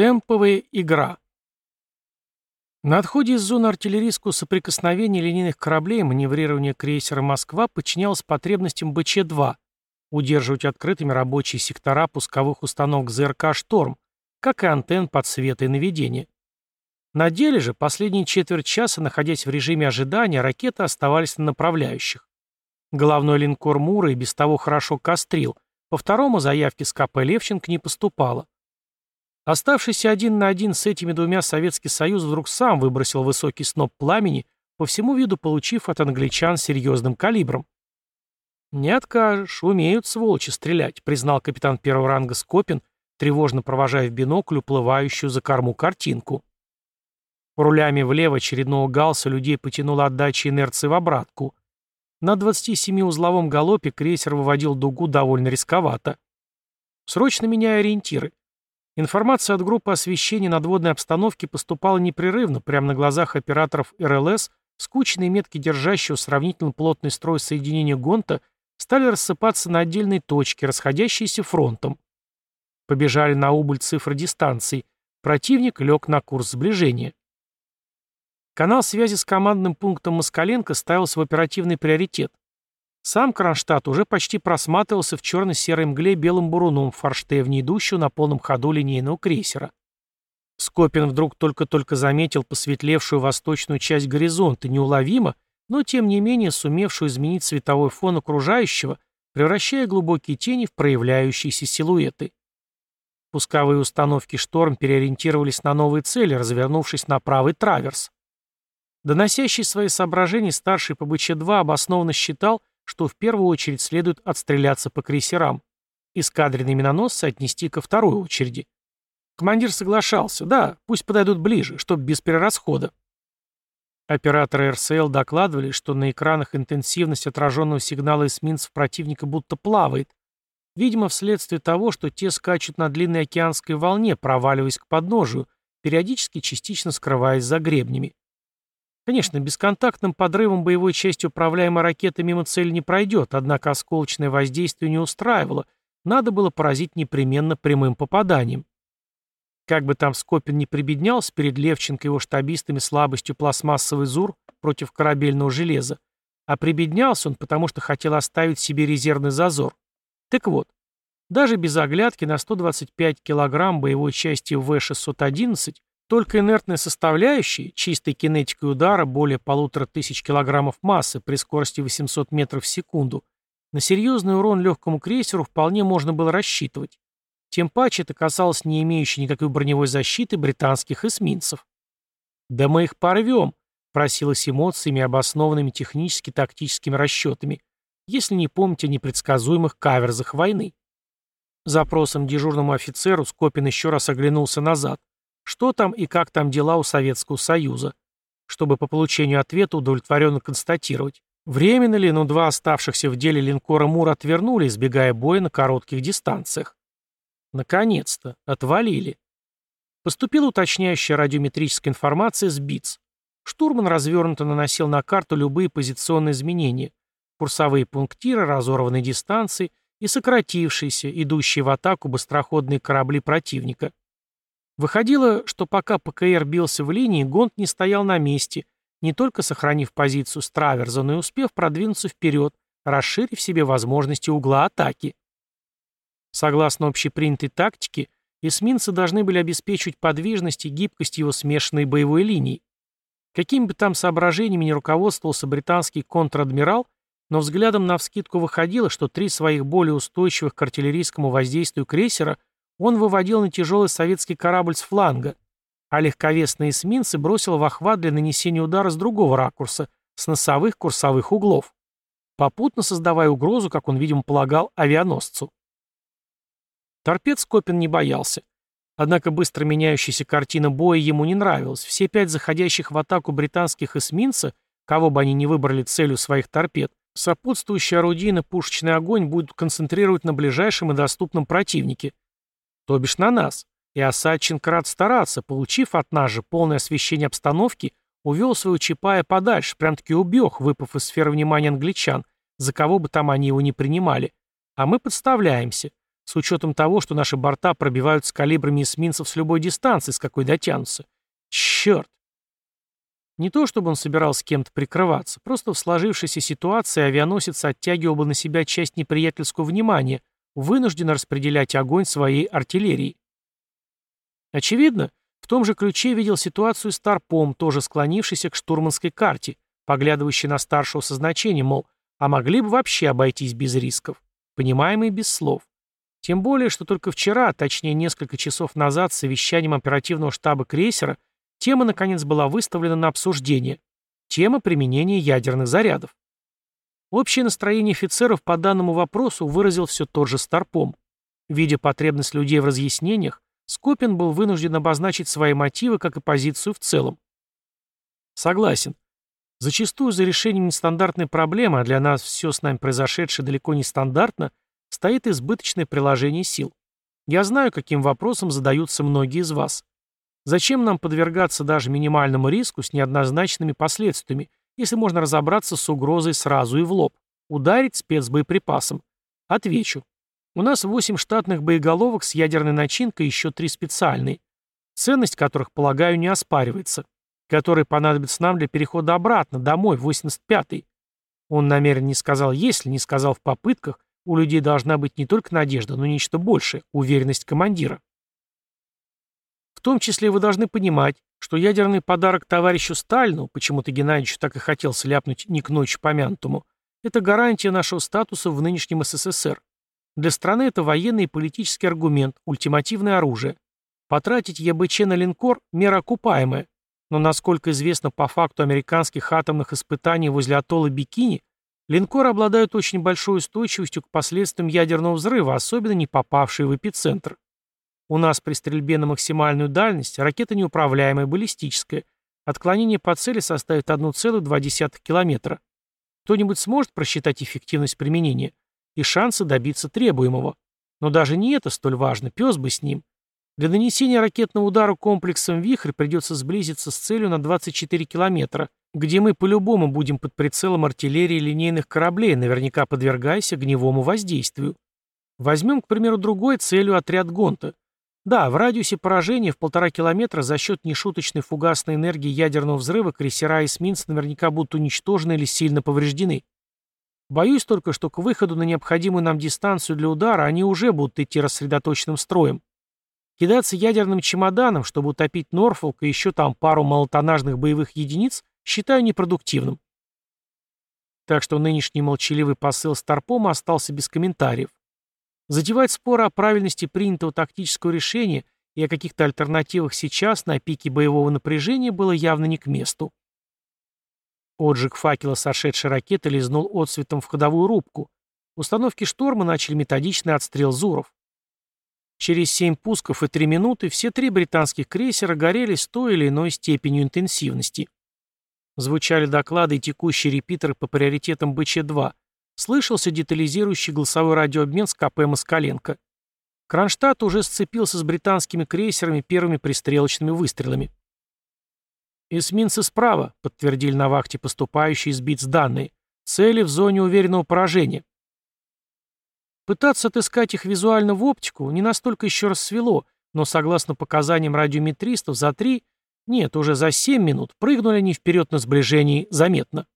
Темповая игра. На отходе из зоны артиллерийского соприкосновения линейных кораблей маневрирование крейсера «Москва» подчинялось потребностям БЧ-2 удерживать открытыми рабочие сектора пусковых установок ЗРК «Шторм», как и антенн подсвета и наведения. На деле же, последние четверть часа, находясь в режиме ожидания, ракеты оставались на направляющих. Головной линкор «Мура» и без того хорошо кострил, по второму заявки с КП «Левченко» не поступало. Оставшийся один на один с этими двумя Советский Союз вдруг сам выбросил высокий сноп пламени, по всему виду получив от англичан серьезным калибром. «Не откажешь, умеют сволочи стрелять», признал капитан первого ранга Скопин, тревожно провожая в бинокль уплывающую за корму картинку. Рулями влево очередного галса людей потянуло отдача инерции в обратку. На 27-узловом галопе крейсер выводил дугу довольно рисковато. Срочно меняя ориентиры. Информация от группы освещения надводной обстановки поступала непрерывно, прямо на глазах операторов РЛС, скучные метки держащего сравнительно плотный строй соединения Гонта стали рассыпаться на отдельные точки, расходящиеся фронтом. Побежали на убыль цифры дистанций. Противник лег на курс сближения. Канал связи с командным пунктом Москаленко ставился в оперативный приоритет. Сам Кронштадт уже почти просматривался в черно-серой мгле белым буруном в форштевне, идущего на полном ходу линейного крейсера. Скопин вдруг только-только заметил посветлевшую восточную часть горизонта, неуловимо, но тем не менее сумевшую изменить цветовой фон окружающего, превращая глубокие тени в проявляющиеся силуэты. Пусковые установки «Шторм» переориентировались на новые цели, развернувшись на правый траверс. Доносящий свои соображения старший по БЧ-2 обоснованно считал, что в первую очередь следует отстреляться по крейсерам, эскадренные миноносцы отнести ко второй очереди. Командир соглашался, да, пусть подойдут ближе, чтобы без перерасхода. Операторы РСЛ докладывали, что на экранах интенсивность отраженного сигнала эсминцев противника будто плавает, видимо, вследствие того, что те скачут на длинной океанской волне, проваливаясь к подножию, периодически частично скрываясь за гребнями. Конечно, бесконтактным подрывом боевой части управляемой ракеты мимо цели не пройдет, однако осколочное воздействие не устраивало, надо было поразить непременно прямым попаданием. Как бы там Скопин не прибеднялся перед Левченко и его штабистами слабостью пластмассовый ЗУР против корабельного железа, а прибеднялся он, потому что хотел оставить себе резервный зазор. Так вот, даже без оглядки на 125 килограмм боевой части В-611 только инертная составляющая, чистой кинетикой удара более полутора тысяч килограммов массы при скорости 800 метров в секунду, на серьезный урон легкому крейсеру вполне можно было рассчитывать. Тем паче это касалось не имеющей никакой броневой защиты британских эсминцев. «Да мы их порвем», — просилось эмоциями, обоснованными технически-тактическими расчетами, если не помните о непредсказуемых каверзах войны. Запросом дежурному офицеру Скопин еще раз оглянулся назад. Что там и как там дела у Советского Союза? Чтобы по получению ответа удовлетворенно констатировать, временно ли, но два оставшихся в деле линкора Мур отвернули, избегая боя на коротких дистанциях. Наконец-то, отвалили. Поступила уточняющая радиометрическая информация с БИЦ. Штурман развернуто наносил на карту любые позиционные изменения, курсовые пунктиры, разорванные дистанции и сократившиеся, идущие в атаку быстроходные корабли противника. Выходило, что пока ПКР бился в линии, Гонт не стоял на месте, не только сохранив позицию с траверза, но и успев продвинуться вперед, расширив себе возможности угла атаки. Согласно общепринятой тактике, эсминцы должны были обеспечивать подвижность и гибкость его смешанной боевой линии. Какими бы там соображениями не руководствовался британский контр-адмирал, но взглядом навскидку выходило, что три своих более устойчивых к артиллерийскому воздействию крейсера – он выводил на тяжелый советский корабль с фланга, а легковесные эсминцы бросил в охват для нанесения удара с другого ракурса, с носовых курсовых углов, попутно создавая угрозу, как он, видимо, полагал, авианосцу. Торпед Скопин не боялся. Однако быстро меняющаяся картина боя ему не нравилась. Все пять заходящих в атаку британских эсминца, кого бы они ни выбрали целью своих торпед, сопутствующий орудийно-пушечный огонь будут концентрировать на ближайшем и доступном противнике – то бишь на нас. И Осадченко рад стараться, получив от нас же полное освещение обстановки, увел своего Чапая подальше, прям-таки убег, выпав из сферы внимания англичан, за кого бы там они его не принимали. А мы подставляемся. с учетом того, что наши борта пробивают с калибрами эсминцев с любой дистанции, с какой дотянутся. Черт! Не то, чтобы он собирался кем-то прикрываться, просто в сложившейся ситуации авианосец оттягивал бы на себя часть неприятельского внимания, вынужденно распределять огонь своей артиллерии. Очевидно, в том же ключе видел ситуацию Старпом, тоже склонившийся к штурманской карте, поглядывающий на старшего со значением, мол, а могли бы вообще обойтись без рисков, понимаемый без слов. Тем более, что только вчера, точнее несколько часов назад, совещанием оперативного штаба крейсера, тема, наконец, была выставлена на обсуждение. Тема применения ядерных зарядов. Общее настроение офицеров по данному вопросу выразил все тот же Старпом. Видя потребность людей в разъяснениях, Скопин был вынужден обозначить свои мотивы, как и позицию в целом. Согласен. Зачастую за решением нестандартной проблемы, а для нас все с нами произошедшее далеко не стандартно, стоит избыточное приложение сил. Я знаю, каким вопросом задаются многие из вас. Зачем нам подвергаться даже минимальному риску с неоднозначными последствиями, если можно разобраться с угрозой сразу и в лоб? Ударить спецбоеприпасом? Отвечу. У нас 8 штатных боеголовок с ядерной начинкой и еще 3 специальные, ценность которых, полагаю, не оспаривается, которые понадобятся нам для перехода обратно, домой, в 85-й. Он намеренно не сказал «если», не сказал «в попытках», у людей должна быть не только надежда, но нечто большее – уверенность командира. В том числе вы должны понимать, что ядерный подарок товарищу Сталину, почему-то Геннадьевичу так и хотел сляпнуть не к ночи помянутому, это гарантия нашего статуса в нынешнем СССР. Для страны это военный и политический аргумент, ультимативное оружие. Потратить ЕБЧ на линкор – мера окупаемая. Но, насколько известно по факту американских атомных испытаний возле атолла Бикини, Линкоры обладают очень большой устойчивостью к последствиям ядерного взрыва, особенно не попавшие в эпицентр. У нас при стрельбе на максимальную дальность ракета неуправляемая, баллистическая. Отклонение по цели составит 1,2 километра. Кто-нибудь сможет просчитать эффективность применения и шансы добиться требуемого? Но даже не это столь важно, пес бы с ним. Для нанесения ракетного удара комплексом «Вихрь» придется сблизиться с целью на 24 километра, где мы по-любому будем под прицелом артиллерии линейных кораблей, наверняка подвергаясь огневому воздействию. Возьмем, к примеру, другой целью отряд Гонта. Да, в радиусе поражения в полтора километра за счет нешуточной фугасной энергии ядерного взрыва крейсера и эсминцы наверняка будут уничтожены или сильно повреждены. Боюсь только, что к выходу на необходимую нам дистанцию для удара они уже будут идти рассредоточенным строем. Кидаться ядерным чемоданом, чтобы утопить Норфолк и еще там пару малотонажных боевых единиц, считаю непродуктивным. Так что нынешний молчаливый посыл Старпома остался без комментариев. Затевать споры о правильности принятого тактического решения и о каких-то альтернативах сейчас на пике боевого напряжения было явно не к месту. Отжиг факела сошедшей ракеты лизнул отсветом в ходовую рубку. Установки шторма начали методичный отстрел Зуров. Через семь пусков и три минуты все три британских крейсера горели с той или иной степенью интенсивности. Звучали доклады и текущие репитеры по приоритетам БЧ-2. Слышался детализирующий голосовой радиообмен с КП Москаленко. Кронштадт уже сцепился с британскими крейсерами первыми пристрелочными выстрелами. «Эсминцы справа», — подтвердили на вахте поступающие из БИЦ данные. «Цели в зоне уверенного поражения». Пытаться отыскать их визуально в оптику не настолько еще рассвело, но, согласно показаниям радиометристов, за три нет, уже за 7 минут прыгнули они вперед на сближении заметно.